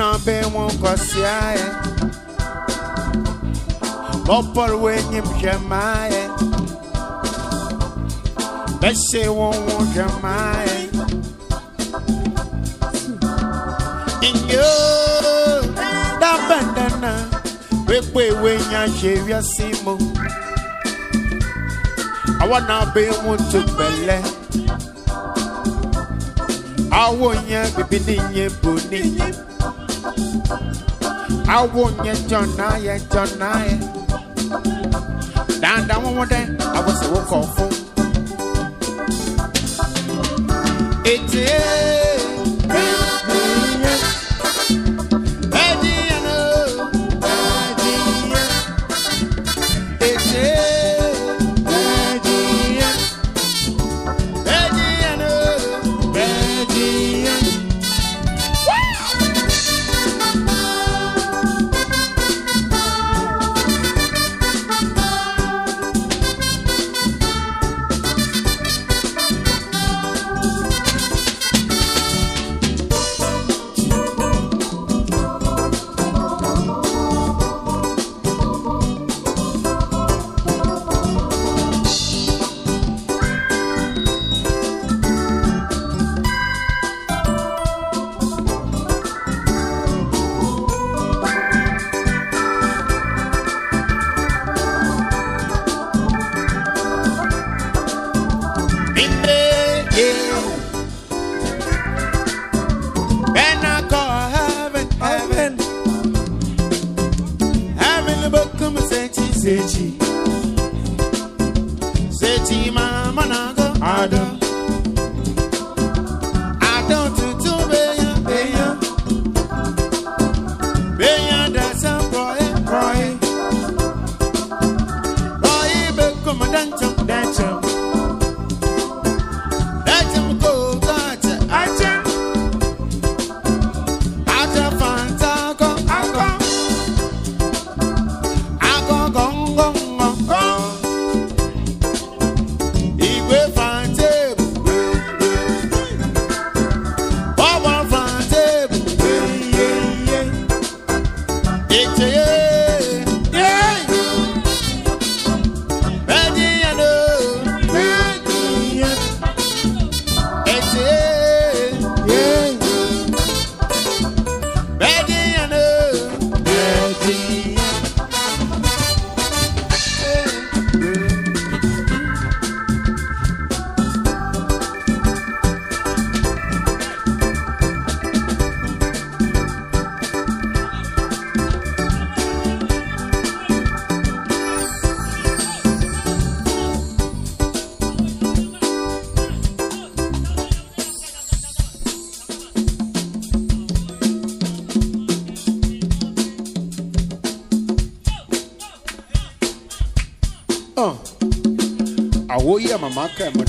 na be won kwasia e Bopor we nyim jamae Beshe won won jamae Inyo da bandana we we we nya jewia simo Awana be won to bele Awo nya bibi ni nye boni I awonye jọna yẹ jọna yẹ dandan wọn wọn dẹ I was wọn kọ fún.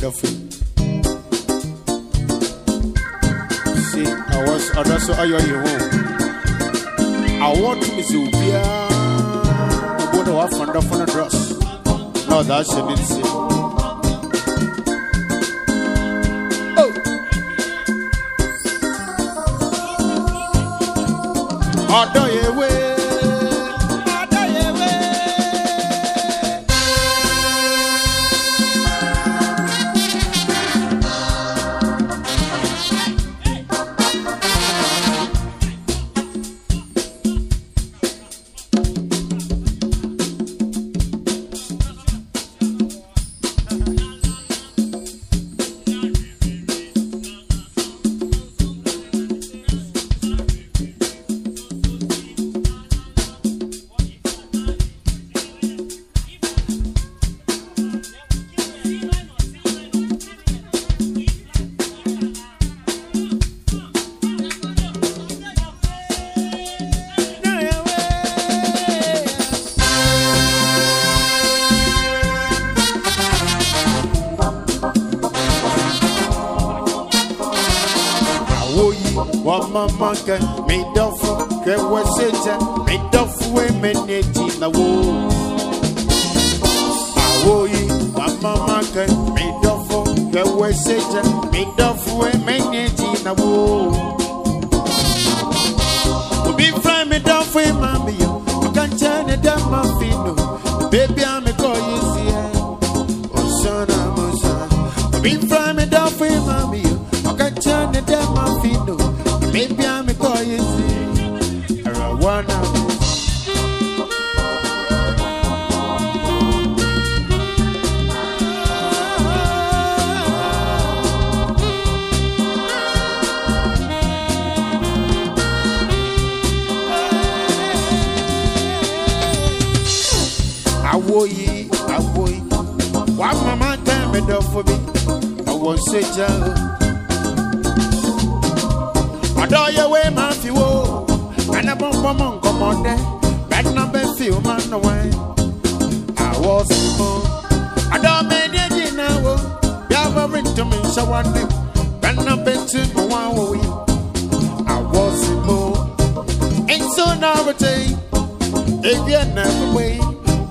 Duffy. See, I was, I was, I was, I was, manka me dofo ke waseja me dofo e meneti na wo awoyi mama manka me dofo ke waseja me dofo e meneti na wo I will aboyi aboyi wa mama tẹn mi your way, man. If you ọ̀dọ́ yẹwé máa fi wo ẹnẹ́bọ̀nbọ̀mọ̀ nkọ́mọdé bẹ́ẹ̀ náà bẹ́ẹ̀ fi o máa nọ wẹ́n àwọ̀ sí mọ́. ọ̀dọ́ mi ní èjì náà wo bí a bá rí tèmi I don't mi it wò yìí àwọ̀ sí mọ́. èso náà rètè If you náà wọ́wọ́ yìí.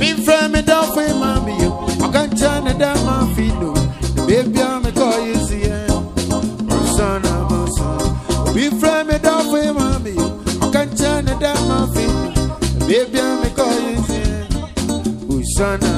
Me from me down for mommy, I can't turn it down my feet, no. The baby, I'm a call you see, yeah. Son, I'm a son. Me from me down for mommy, I can't turn it down my feet, The baby, I'm a call you see, yeah. Son, I'm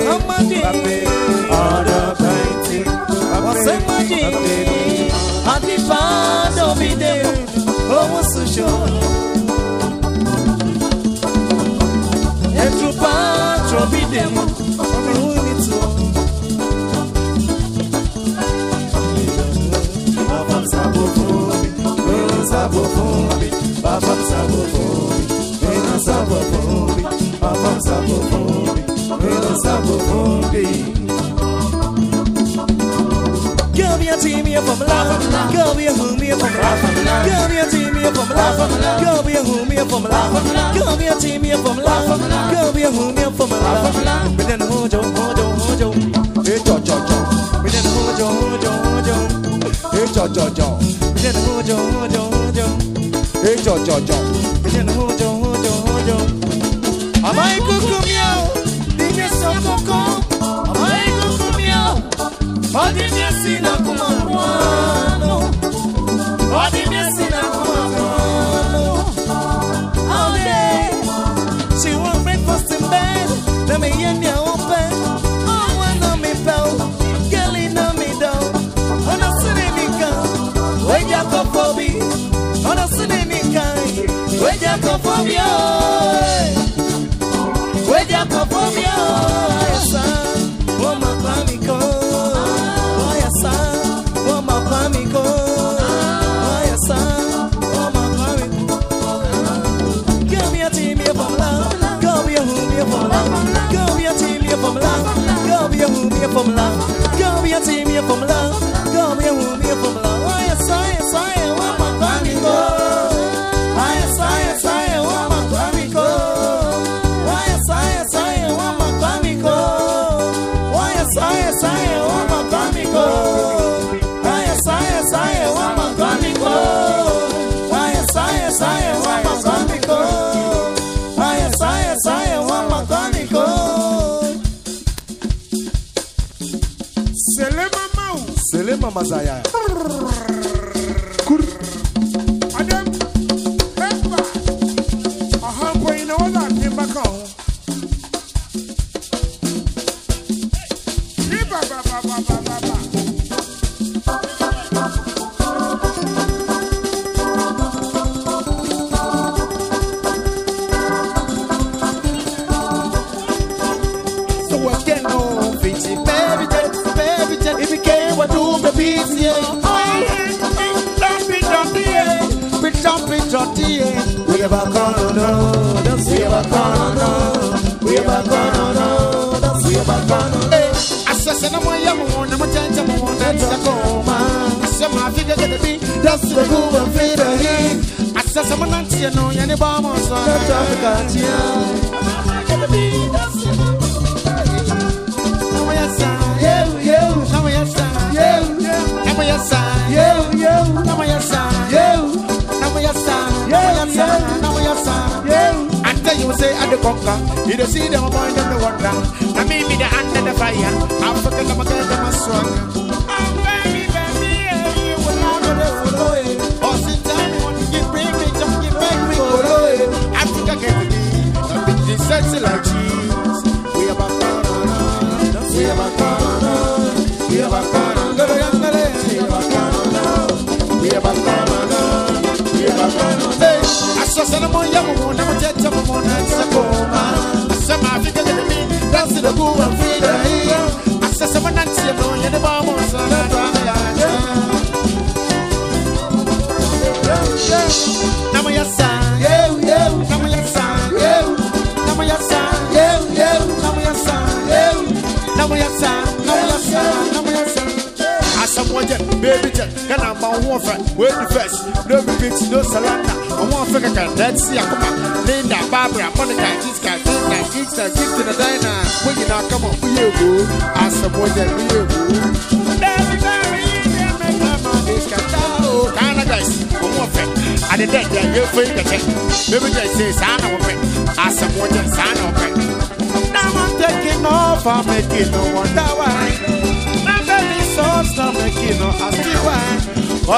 Mbappe, Mbappe, Almighty, Mbappe, Mbappe. Adifa Dovide, Owo Susho. Etrupa Trovide, Ruinito. Baba Sabofobi, Baba Sabofobi, Baba Sabofobi, Baba Sabofobi, Baba Sabofobi. Pensa Bufumbi. Come here, team here from Lafa. Come here, whom here from Lafa. Come here, team here from Lafa. Come here, whom here from Lafa. Come here, team here from Lafa. Come here, whom here from Lafa. With an hojo, hojo, hojo. Hey, jo, jo, jo. With an hojo, hojo, hojo. Hey, jo, jo, jo. With an hojo, hojo, hojo. Hey, jo, jo, jo. With an hojo, hojo, hojo. Am I cuckoo? Odimie me na kuma mwana Odimie me na kuma mwana Oh yeah, She won't breakfast in bed Na me yemi a open Oh wana mi pao Gali na mi dao Ona sine mi kan Weja kofobi Ona sine mi kan Weja kofobi oh Mama Zaya. just to go and feel the heat. I saw someone not here, no, any bombers. South Africa, I tell you, say at the conquer, you don't see them point on the water. I mean, me the under the fire. I'm fucking up against them, I swear. sexy like cheese. We are bacchanal, we are bacchanal, we are bacchanal, we are bacchanal, we are bacchanal, we are bacchanal. Hey, I saw cinnamon. jet, baby jet, and I'm on one friend, wait the first, no repeats, no surrender. I want to figure out, let's see, I come on, Linda, Barbara, Monica, Jessica, Linda, Jessica, gift to the diner. When you now come on, we you go, I suppose that we you go. Ghana guys, one more friend. I did that, yeah, you're free to check. Baby jet say, I know a friend. I suppose that I know a friend. Now I'm taking off, I'm making no wonder why. some kino asiwa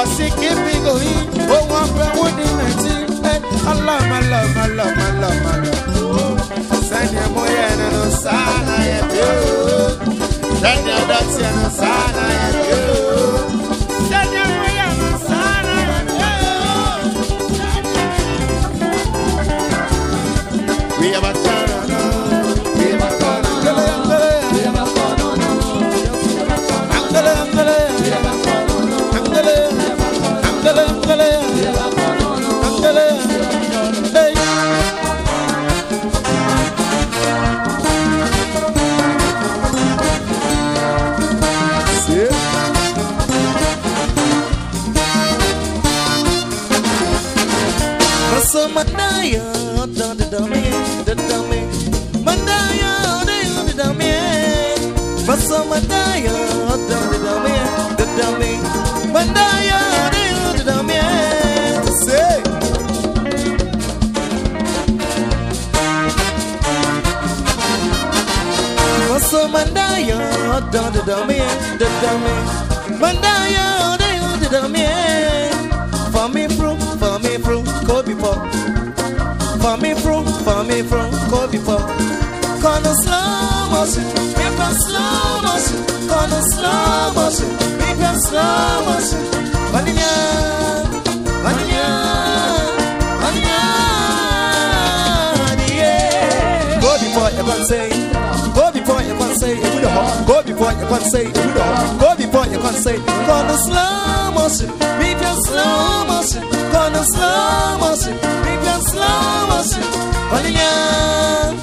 Osikipigo hii Oh wampe wudi meti Alama lama lama lama lama Sani ya moya na no sana ya bio Sani ya dati ya no sana ya bio Mandaya, the dummy, the dummy. Mandaya, the dummy. Fasa Mandaya, the dummy, the dummy. Mandaya, the dummy. Say. Fasa Mandaya, the dummy, the dummy. Mandaya, the dummy. For me, bro, for me, bro, for me from, for me from, go before. Kono slow motion, me from slow motion. Kono slow motion, me from slow motion. Vanilla, vanilla, vanilla, yeah. Go before everyone say, go before everyone say, who the hell? Go before everyone say, who the hell? Go before everyone say, Kono slow motion, me from slow motion. Kono slow motion, lamas, olhinhando.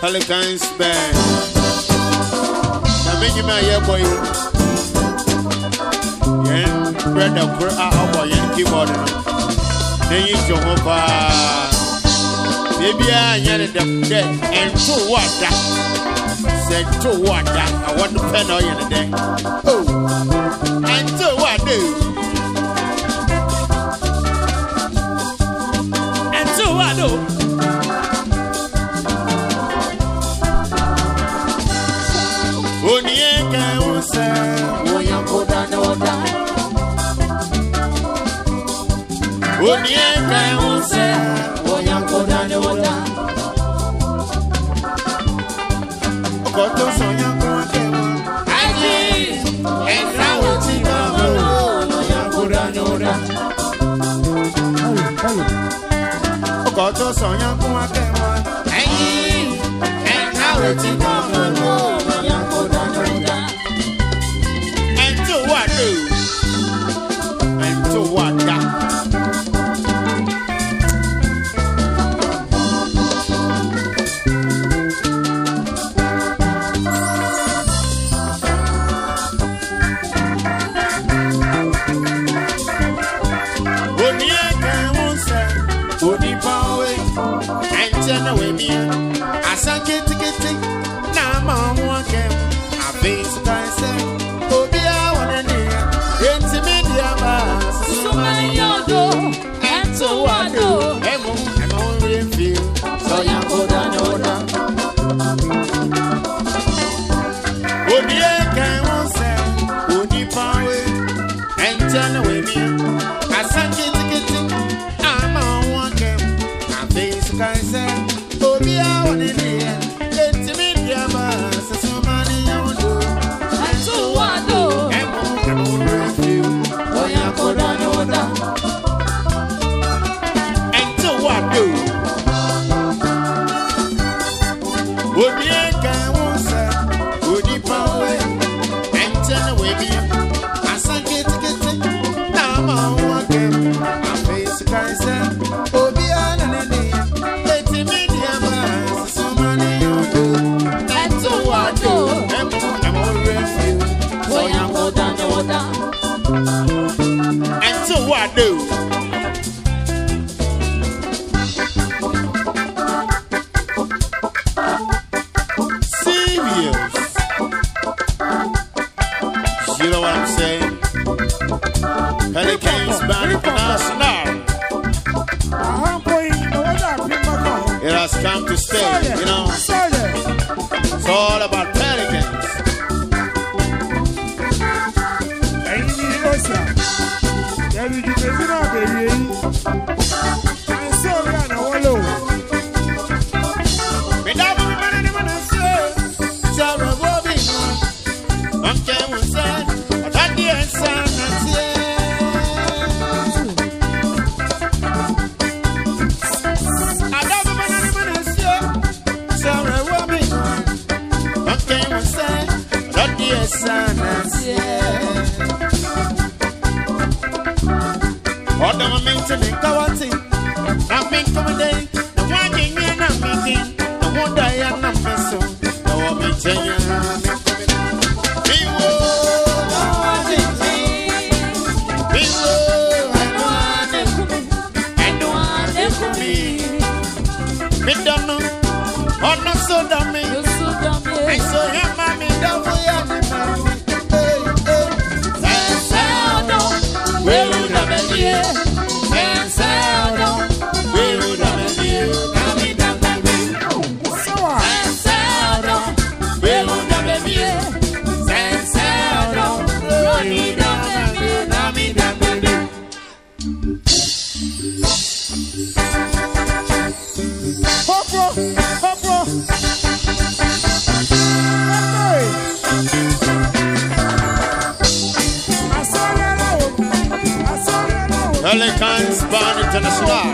Pelicans Band. Now, many men here for you. Yen bread of Kura Abo Yen keyboard. Then you show up. Maybe I yen them there and two water. Said two water. I want to pen on yen day. Oh, and two water. unieka eunse oyankodaleola okotosoyankoakewa aji esawotikabolo oyankodaleola okotosoyankoakewa aji esawotikabolo. away, be It has come to stay, you know. Dance Band International.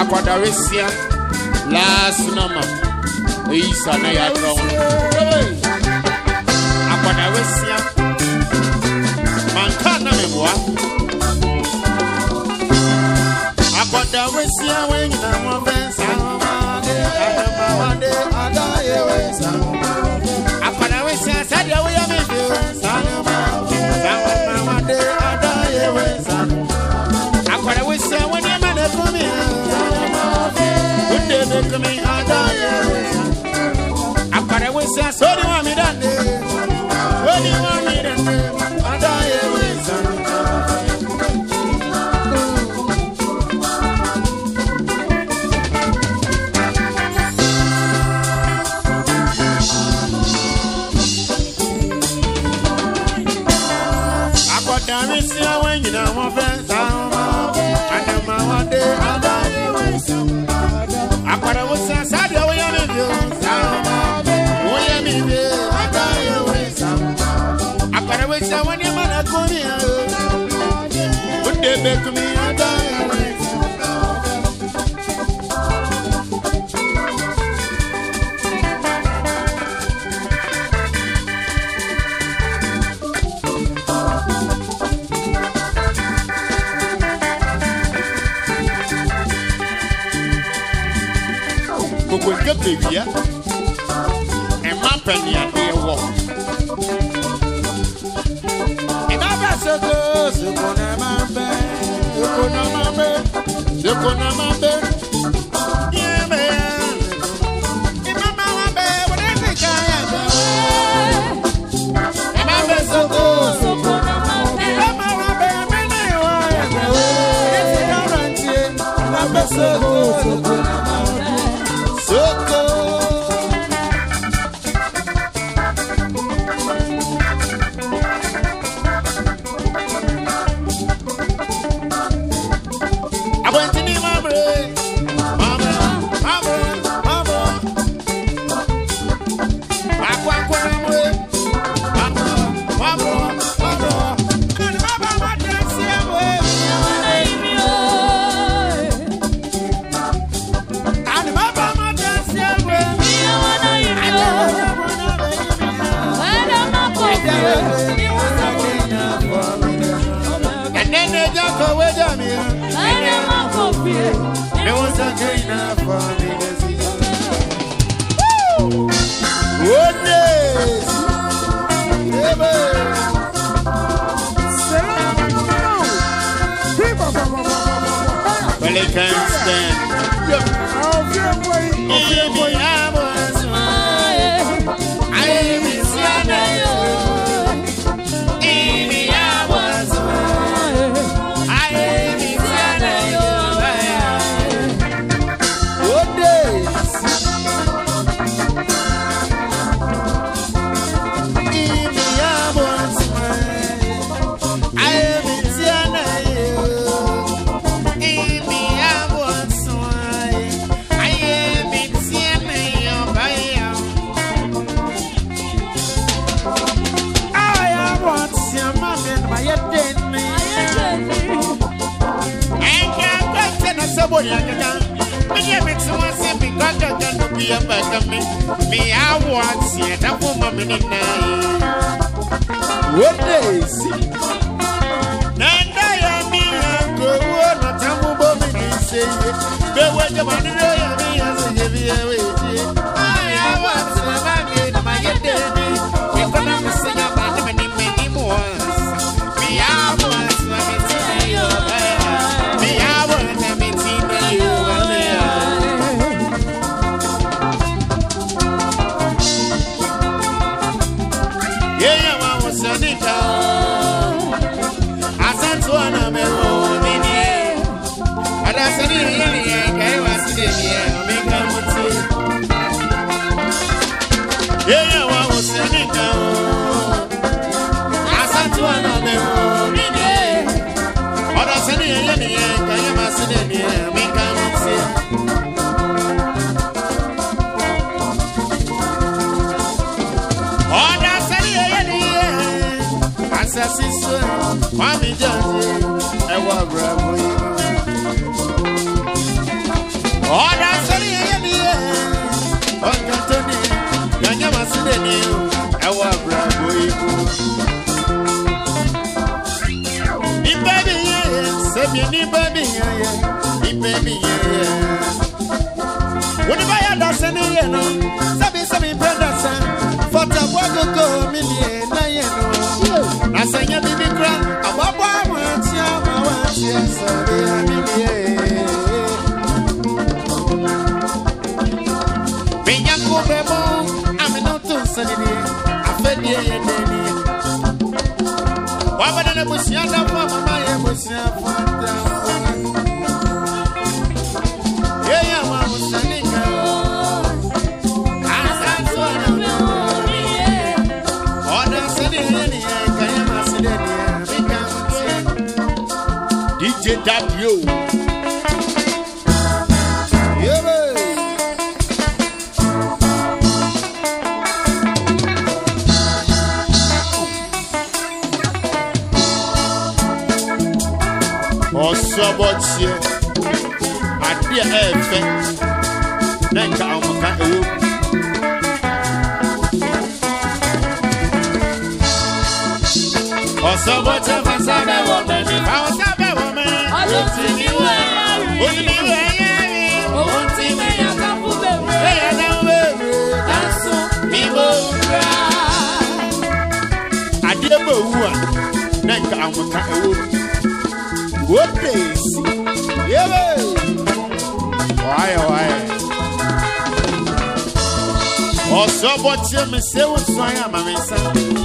Akwadaresia last number. Isa na ya dra wọn. Akwadaresia. Manka na meboa. Akwadaresia wẹ̀yìn na wọ́n fẹ́ sáwọn adé àdàbà adé adáyẹwẹ̀ sáwọn. Akwadaresia sẹ́díẹ̀ wíyá. Take me higher. Aparece a sua de Sa wani mana kumi ya Hallelujah. I want me see ya wansi ya na kuma mini na wode si nanda ya mi I ko na tamu bo mi se be wo je manire agogo mi ni enaye no asanya bibi kura ababo ama ti ama wa ti ẹsẹ bi ami mi ye. Minyako bẹ mọ amina tó nsẹni ni afẹbi ẹyẹ dẹni. Wàá bẹ dẹdẹ bùsùn yá dá fún àmàmá yẹ bùsùn yá. Get that you ọ̀tá ẹ̀wọ́. Wóde yébè wáyẹ̀ wáyẹ̀. Ọ̀sọ́ bọ́ tí o mi ṣé wò sọ yà màmí sá.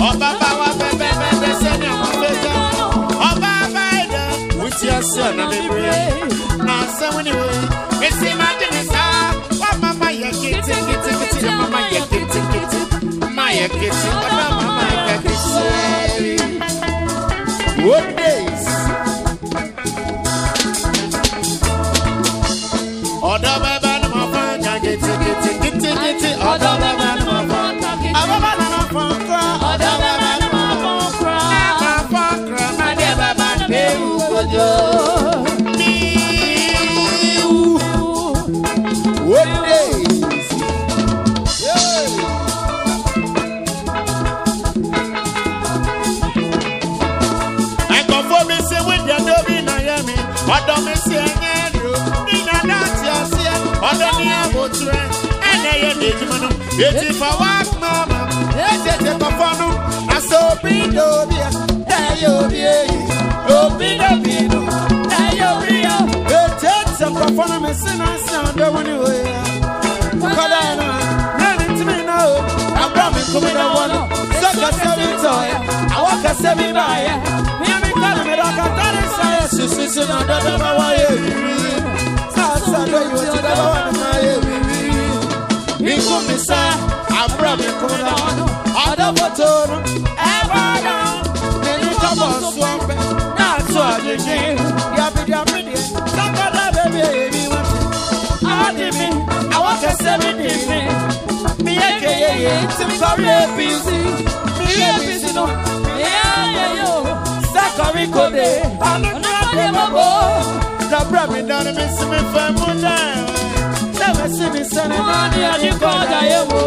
Ọba bá wa bẹ́ẹ̀ bẹ́ẹ̀ bẹ́ẹ̀ sẹ́ni àwọn bẹ́ẹ̀ jẹ́. Ọba bá ẹ̀dá wúti ẹsẹ̀ ọ̀nà bíbí rẹ̀. Nà sẹ́wọ́n ni wò. Èsì máa dín ní sá. Wọ́n máa ma yẹ kìtìkìtì kìtì. Máa ma yẹ kìtìkìtì. Máa yẹ kìtìkìtì. jimanu eti fa wa mama etete pafanu aso obi do bi ya eyi obi eyi obi do bi do eyi obi ya etete pafanu mi si na si ọdọ mu ni oye ya kọdà yẹn na lẹni tí mi náà o àbúrò mi kú mi náà wọlé sọkẹsẹ mi tọ yẹ àwọn kẹsẹ mi bá yẹ ní ẹni kọ́ni mi lọ́kàn tọ́ni sọ yẹ sísísí náà dọ́dọ́ bá wáyé yìí sáà sáà lóyún ti dọ́dọ́ wà nínú ayé mi kú mi sá àbúrò mi kú lọ ọdọ nínú tọpọ sọ pé náà tó àjèjì yàbídàbí diẹ sákàlà bẹbí èmi wọn àwọn di mi àwọn kẹsẹ mi di mi mi yẹ kẹyẹyẹ tí mi kọrí apc mi yẹ apc nù mi yẹ ayẹyẹ o sẹkọrí kòdè ọdún tó àdé mọ bò. Dabra mi dánimí sí mi fẹ́ mú náà. Mwani ya jiko da yewo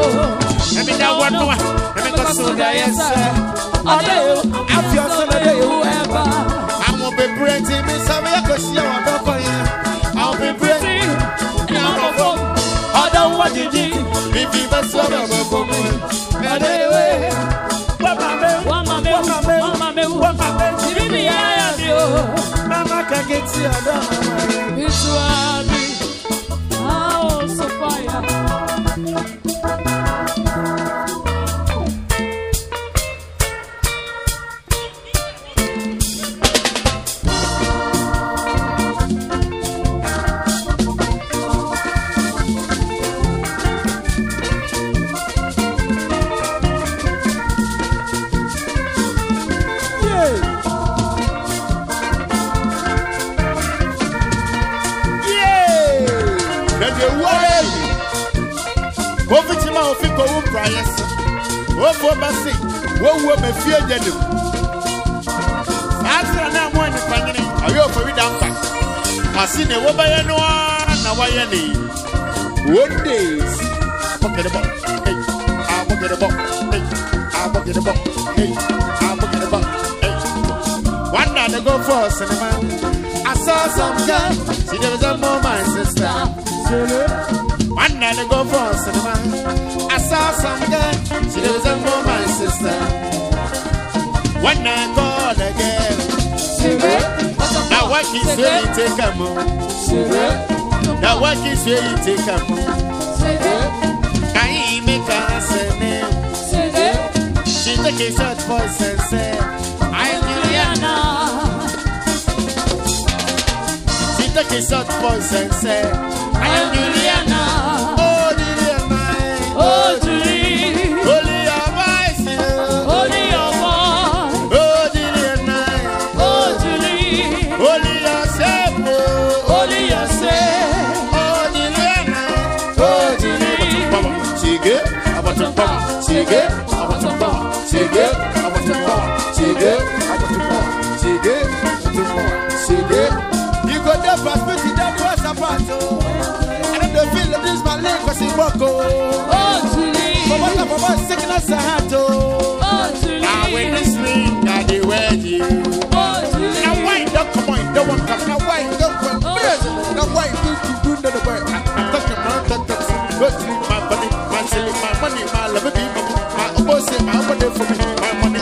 Emi da wanua Emi ko so da yesa Adeyo Afyo so na de yewo eba Amo be brenti mi sabi ya ko si ya wa doko ye Amo be brenti Ya mo fo Ada wa jiji Mi fi ba so ba ba ko mi Adeyo Wama me Wama me Wama me Wama me Wama me Sibi mi ya ya mi o Mama ka get si ada mama ye nkurɔfoɔ ba se wɔwuo ma fie gya ne saa serɛ na mo anipanyene ɔyɛ ɔfɔwi da mpa mase ne wɔbɛyɛ no ara na wɔayɛ ne one days abɔkɛde bɔ abɔkɛde bɔ abɔkɛde bɔ abɔkɛde bɔ one night ago for cinema I saw some girl, she never done more my sister. One night I go for cinema, I saw some girl, she never done more my sister. One night called again. Now what is where you take a move? Oh? Now what is where you take a move? Now he make a name. She take a short voice and say. the a of voice and say, I am you. si boko. Oh, Julie. For what for what sickness I had to. Oh, Julie. I will to ring I they wear you. Oh, Julie. Now why don't come on? Don't want come. Now why don't come? Oh. Now why do you do the work? I'm talking about the tax. Go sleep my body, my silly, my money, my love, my opposite, my money for me, my money.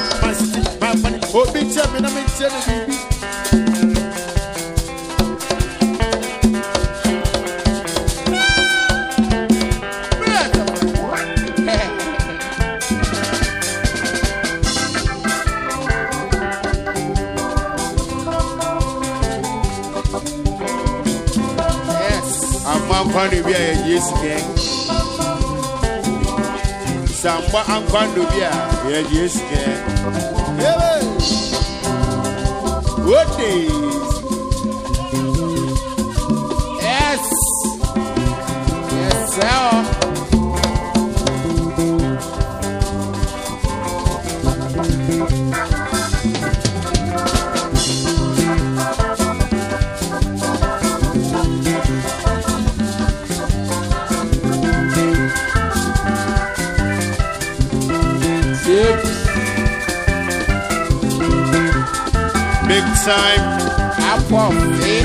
Yesuke Samba Ankwandubia ya Yesuke Ebe What days Yes Yes sir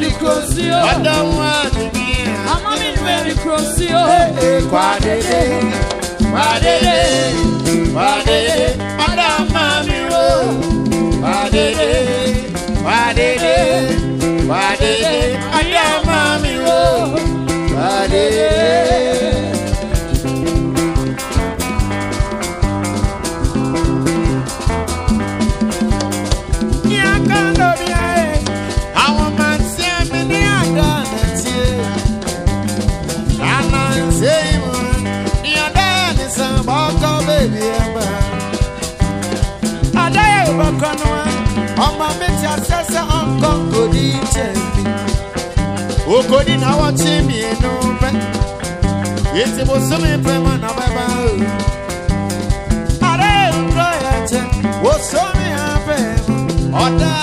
ni kuro sí o. ọ̀dọ̀ wọn ti bí. ọmọ mi nù ẹ Quadede, quadede, quadede. o. kwàdédé kwàdédé kwàdédé Quadede, quadede, quadede. o. kwàdédé kwàdédé kwàdédé Quadede. ọmọ mi o. kwàdédé. okodi na wɔkye mmienu pɛ eti bosome pɛ ma na bɛba o are nkura yɛ kyɛ bosome apɛ mu ɔda.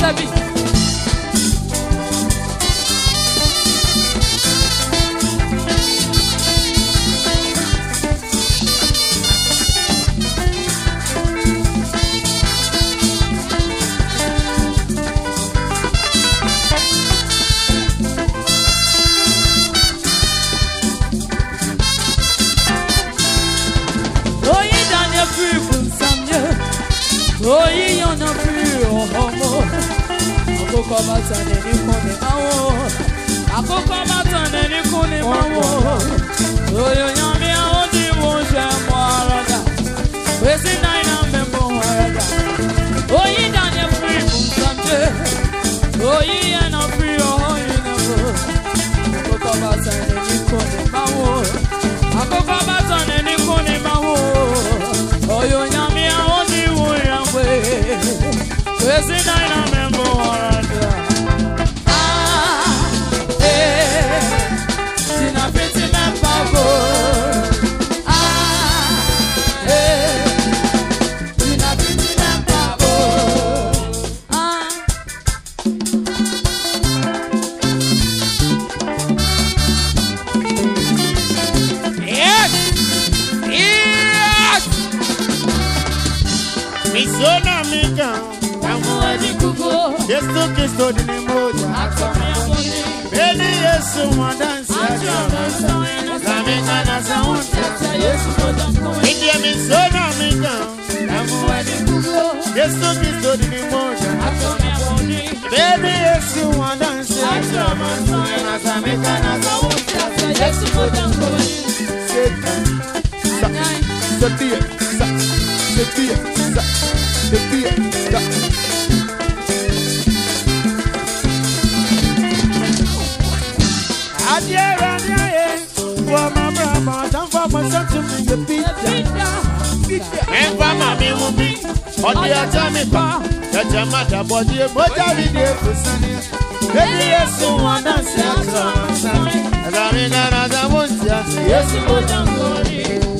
Sabi. àkókò mọ́tàn ní kún ní máa wò àkókò mọ́tàn ní kún ní máa wò lóyún yan mi àwọn tí mo ṣe mọ́ ara dà wẹ́sí náírà mẹ́mọ́ ara dà oyin dàní fún ìfúnṣàjẹ́ oyin yẹn náà fi ọ̀hún yìí náà wò àkókò mọ́tàn ní kún ní máa wò àkókò mọ́tàn ní. Yesu Kristo di ni moja. Beli Yesu mwadansi Lami kana sa unta India mi sona mi kan Yesu Kristo di ni moja. Beli Yesu mwadansi Lami kana sa unta Yesu mwadansi Setia, sa, setia, sa, setia, sa, setia Adie Rania, for my brother, and for my to be the pizza. And for my baby, on the Atami Pa, that your mother body, but I did for Sunny. Baby, yes, someone else, and I mean, I don't want to ask, yes, you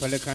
But Pelican